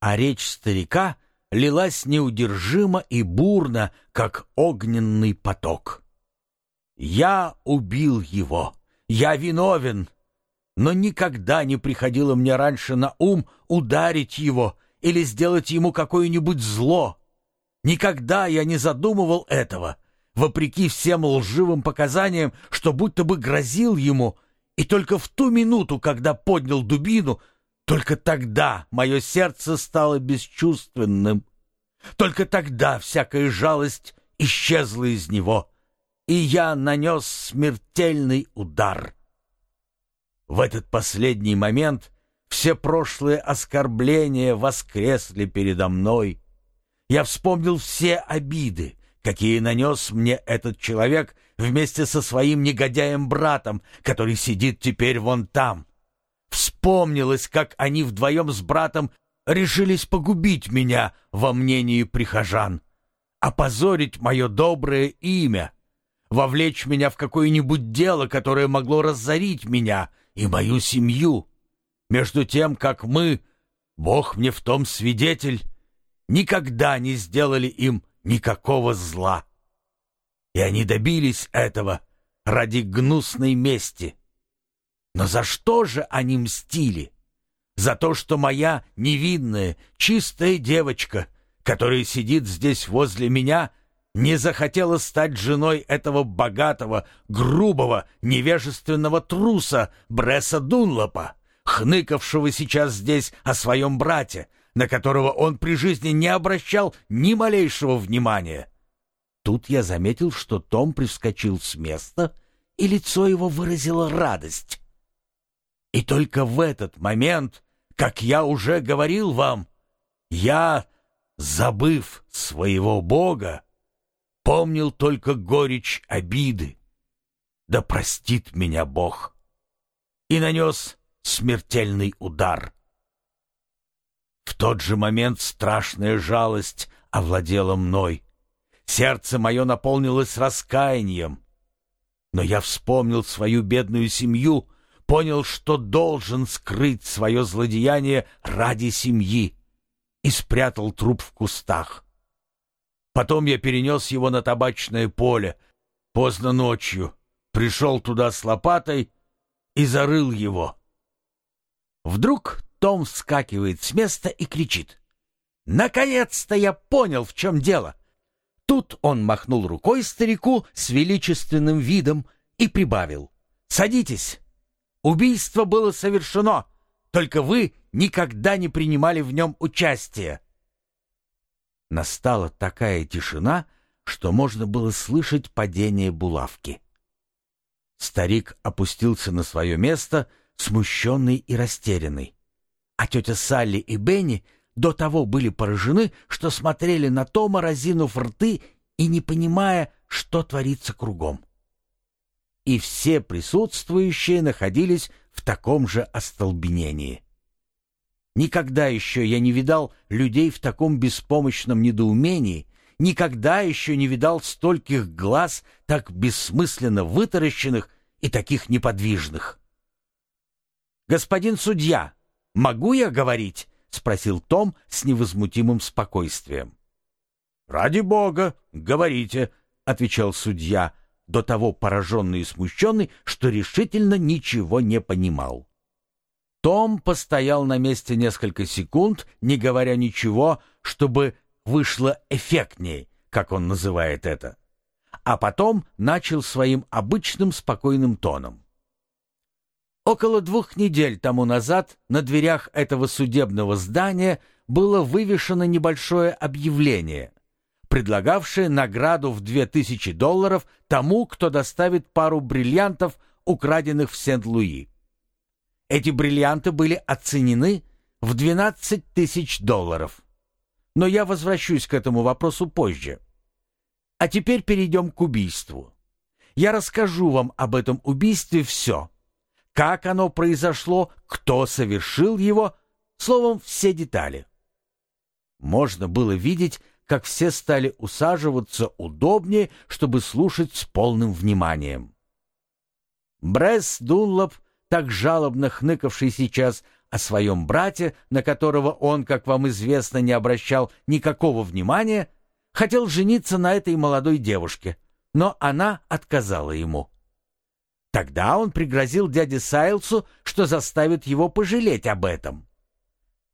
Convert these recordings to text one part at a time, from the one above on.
а речь старика лилась неудержимо и бурно, как огненный поток. «Я убил его! Я виновен!» Но никогда не приходило мне раньше на ум ударить его или сделать ему какое-нибудь зло. Никогда я не задумывал этого, вопреки всем лживым показаниям, что будто бы грозил ему, и только в ту минуту, когда поднял дубину, только тогда мое сердце стало бесчувственным. Только тогда всякая жалость исчезла из него, и я нанес смертельный удар. В этот последний момент все прошлые оскорбления воскресли передо мной. Я вспомнил все обиды, какие нанес мне этот человек вместе со своим негодяем-братом, который сидит теперь вон там. Вспомнилось, как они вдвоем с братом решились погубить меня во мнении прихожан, опозорить мое доброе имя, вовлечь меня в какое-нибудь дело, которое могло разорить меня и мою семью. Между тем, как мы, Бог мне в том свидетель, никогда не сделали им никакого зла. И они добились этого ради гнусной мести. Но за что же они мстили? За то, что моя невинная, чистая девочка, которая сидит здесь возле меня, не захотела стать женой этого богатого, грубого, невежественного труса Бресса Дунлопа, хныкавшего сейчас здесь о своем брате, на которого он при жизни не обращал ни малейшего внимания. Тут я заметил, что Том привскочил с места, и лицо его выразило радость. И только в этот момент, как я уже говорил вам, я, забыв своего Бога, помнил только горечь обиды. Да простит меня Бог! И нанес смертельный удар. В тот же момент страшная жалость овладела мной. Сердце мое наполнилось раскаянием. Но я вспомнил свою бедную семью, понял, что должен скрыть свое злодеяние ради семьи и спрятал труп в кустах. Потом я перенес его на табачное поле, поздно ночью, пришел туда с лопатой и зарыл его. Вдруг том вскакивает с места и кричит. «Наконец-то я понял, в чем дело!» Тут он махнул рукой старику с величественным видом и прибавил. «Садитесь! Убийство было совершено, только вы никогда не принимали в нем участия!» Настала такая тишина, что можно было слышать падение булавки. Старик опустился на свое место, смущенный и растерянный а тетя Салли и Бенни до того были поражены, что смотрели на Тома, разинув рты и не понимая, что творится кругом. И все присутствующие находились в таком же остолбенении. Никогда еще я не видал людей в таком беспомощном недоумении, никогда еще не видал стольких глаз, так бессмысленно вытаращенных и таких неподвижных. «Господин судья!» «Могу я говорить?» — спросил Том с невозмутимым спокойствием. «Ради бога, говорите», — отвечал судья, до того пораженный и смущенный, что решительно ничего не понимал. Том постоял на месте несколько секунд, не говоря ничего, чтобы вышло эффектнее, как он называет это, а потом начал своим обычным спокойным тоном. Около двух недель тому назад на дверях этого судебного здания было вывешено небольшое объявление, предлагавшее награду в 2000 долларов тому, кто доставит пару бриллиантов, украденных в Сент-Луи. Эти бриллианты были оценены в 12 тысяч долларов. Но я возвращусь к этому вопросу позже. А теперь перейдем к убийству. Я расскажу вам об этом убийстве все как оно произошло, кто совершил его, словом, все детали. Можно было видеть, как все стали усаживаться удобнее, чтобы слушать с полным вниманием. Бресс Дунлоп, так жалобно хныкавший сейчас, о своем брате, на которого он, как вам известно, не обращал никакого внимания, хотел жениться на этой молодой девушке, но она отказала ему. Тогда он пригрозил дяде Сайлсу, что заставит его пожалеть об этом.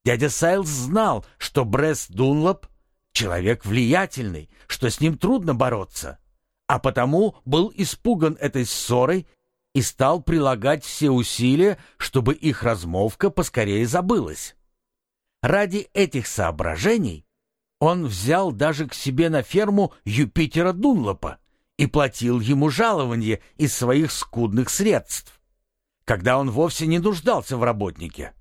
Дядя Сайлс знал, что Бресс Дунлоп — человек влиятельный, что с ним трудно бороться, а потому был испуган этой ссорой и стал прилагать все усилия, чтобы их размолвка поскорее забылась. Ради этих соображений он взял даже к себе на ферму Юпитера Дунлопа и платил ему жалование из своих скудных средств, когда он вовсе не нуждался в работнике.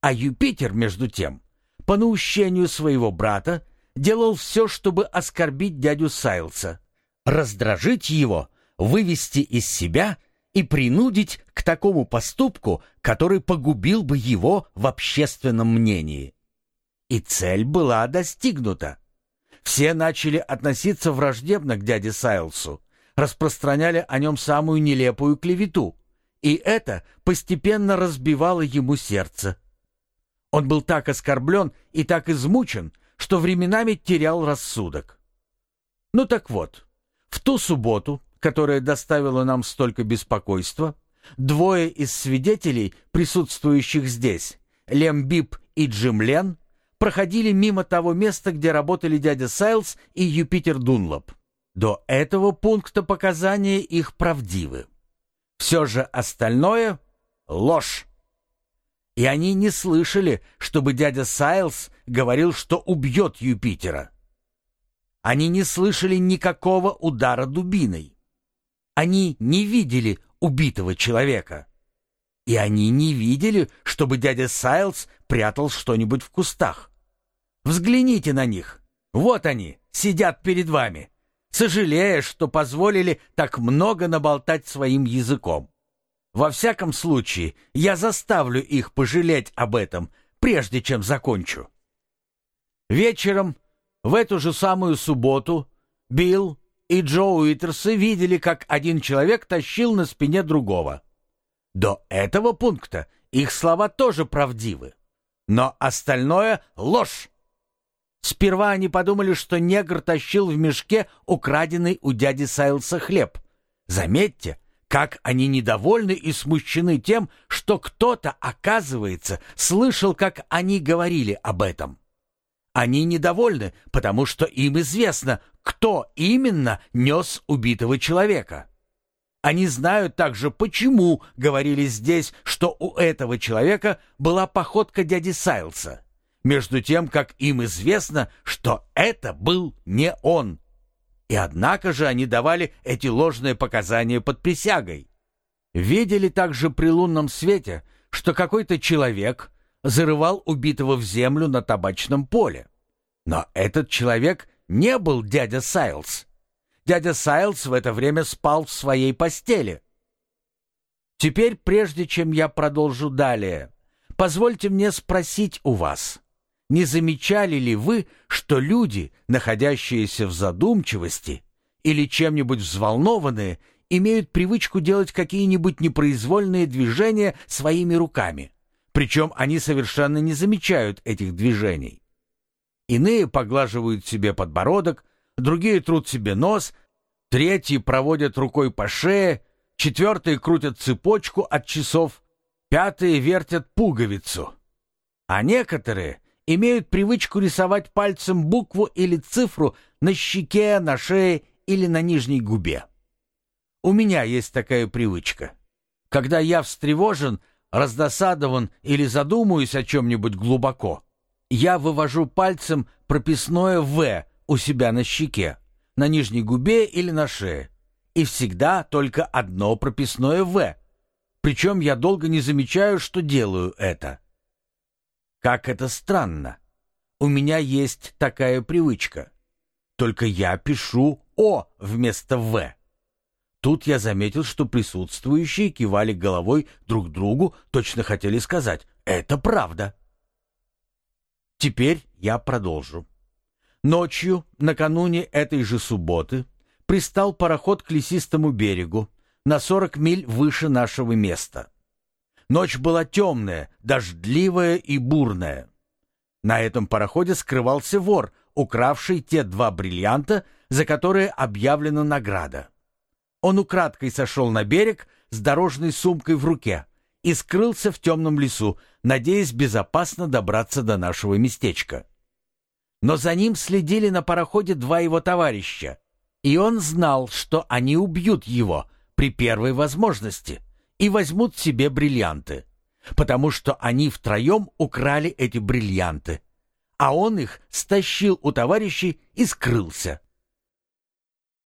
А Юпитер, между тем, по наущению своего брата, делал все, чтобы оскорбить дядю Сайлса, раздражить его, вывести из себя и принудить к такому поступку, который погубил бы его в общественном мнении. И цель была достигнута. Все начали относиться враждебно к дяде Сайлсу, распространяли о нем самую нелепую клевету, и это постепенно разбивало ему сердце. Он был так оскорблен и так измучен, что временами терял рассудок. Ну так вот, в ту субботу, которая доставила нам столько беспокойства, двое из свидетелей, присутствующих здесь, Лем Бип и Джим Лен, проходили мимо того места, где работали дядя Сайлз и Юпитер Дунлоп. До этого пункта показания их правдивы. Все же остальное — ложь. И они не слышали, чтобы дядя Сайлз говорил, что убьет Юпитера. Они не слышали никакого удара дубиной. Они не видели убитого человека. И они не видели, чтобы дядя Сайлз прятал что-нибудь в кустах. Взгляните на них. Вот они, сидят перед вами, сожалея, что позволили так много наболтать своим языком. Во всяком случае, я заставлю их пожалеть об этом, прежде чем закончу. Вечером, в эту же самую субботу, Билл и Джо Уитерсы видели, как один человек тащил на спине другого. До этого пункта их слова тоже правдивы. Но остальное — ложь. Сперва они подумали, что негр тащил в мешке украденный у дяди Сайлса хлеб. Заметьте, как они недовольны и смущены тем, что кто-то, оказывается, слышал, как они говорили об этом. Они недовольны, потому что им известно, кто именно нес убитого человека. Они знают также, почему говорили здесь, что у этого человека была походка дяди Сайлса между тем, как им известно, что это был не он. И однако же они давали эти ложные показания под присягой. Видели также при лунном свете, что какой-то человек зарывал убитого в землю на табачном поле. Но этот человек не был дядя Сайлз. Дядя Сайлз в это время спал в своей постели. Теперь, прежде чем я продолжу далее, позвольте мне спросить у вас, не замечали ли вы, что люди, находящиеся в задумчивости или чем-нибудь взволнованные, имеют привычку делать какие-нибудь непроизвольные движения своими руками? Причем они совершенно не замечают этих движений. Иные поглаживают себе подбородок, другие трут себе нос, третьи проводят рукой по шее, четвертые крутят цепочку от часов, пятые вертят пуговицу. А некоторые имеют привычку рисовать пальцем букву или цифру на щеке, на шее или на нижней губе. У меня есть такая привычка. Когда я встревожен, раздосадован или задумаюсь о чем-нибудь глубоко, я вывожу пальцем прописное «В» у себя на щеке, на нижней губе или на шее. И всегда только одно прописное «В». Причем я долго не замечаю, что делаю это. Как это странно. У меня есть такая привычка. Только я пишу «О» вместо «В». Тут я заметил, что присутствующие кивали головой друг другу, точно хотели сказать «Это правда». Теперь я продолжу. Ночью, накануне этой же субботы, пристал пароход к лесистому берегу, на 40 миль выше нашего места. Ночь была темная, дождливая и бурная. На этом пароходе скрывался вор, укравший те два бриллианта, за которые объявлена награда. Он украдкой сошел на берег с дорожной сумкой в руке и скрылся в темном лесу, надеясь безопасно добраться до нашего местечка. Но за ним следили на пароходе два его товарища, и он знал, что они убьют его при первой возможности и возьмут себе бриллианты, потому что они втроем украли эти бриллианты, а он их стащил у товарищей и скрылся.